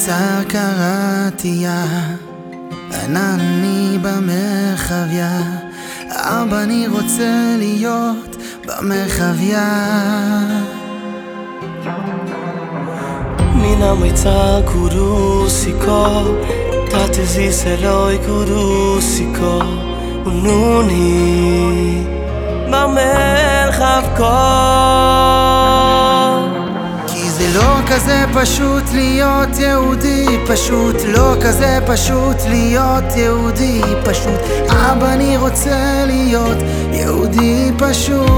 המצר קראתיה, ענני במרחביה, אבא אני רוצה להיות במרחביה. מן המצר קורוסיקו, תתזיס אלוהי קורוסיקו, ונוני במרחב כה. כזה פשוט להיות יהודי, פשוט לא כזה פשוט להיות יהודי, פשוט אבא אני רוצה להיות יהודי פשוט.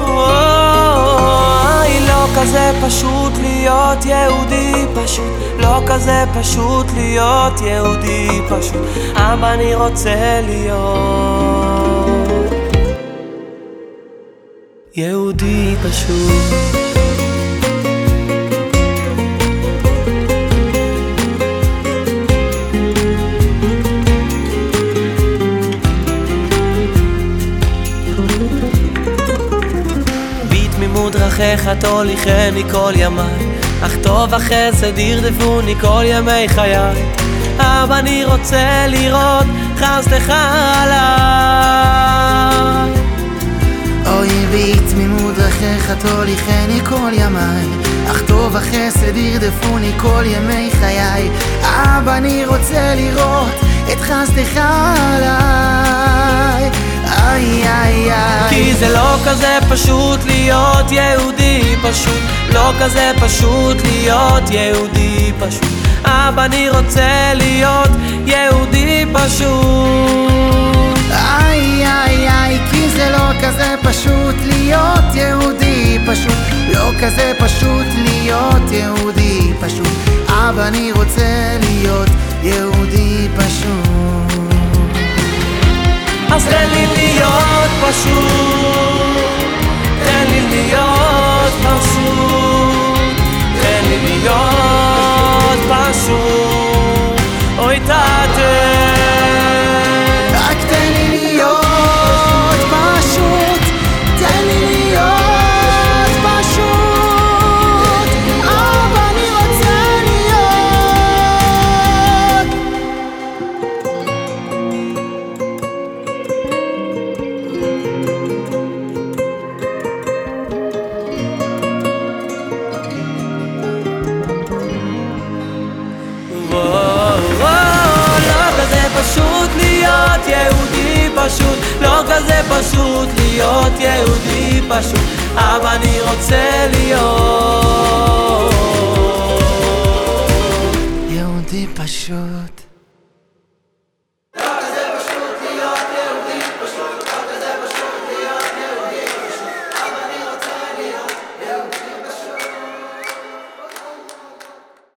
אוי, לא כזה פשוט להיות יהודי פשוט לא כזה פשוט להיות יהודי פשוט אבא אני רוצה להיות יהודי פשוט דרכיך תוליכני כל ימיי. אך טוב החסד ירדפוני כל ימי חיי. אבא אני רוצה לראות חסדך עליי. אוי בתמימות דרכיך תוליכני כל ימיי. אך טוב החסד ירדפוני כל ימי חיי. אבא אני רוצה לראות את חסדך עליי כזה פשוט להיות יהודי פשוט. לא כזה פשוט להיות יהודי פשוט. אבא אני רוצה להיות יהודי פשוט. איי איי איי כי זה לא כזה פשוט להיות יהודי פשוט. לא כזה פשוט להיות יהודי פשוט. אבא אני רוצה להיות יהודי פשוט. אז תן לי להיות פשוט יהודי פשוט, אבא אני רוצה להיות. יהודי פשוט.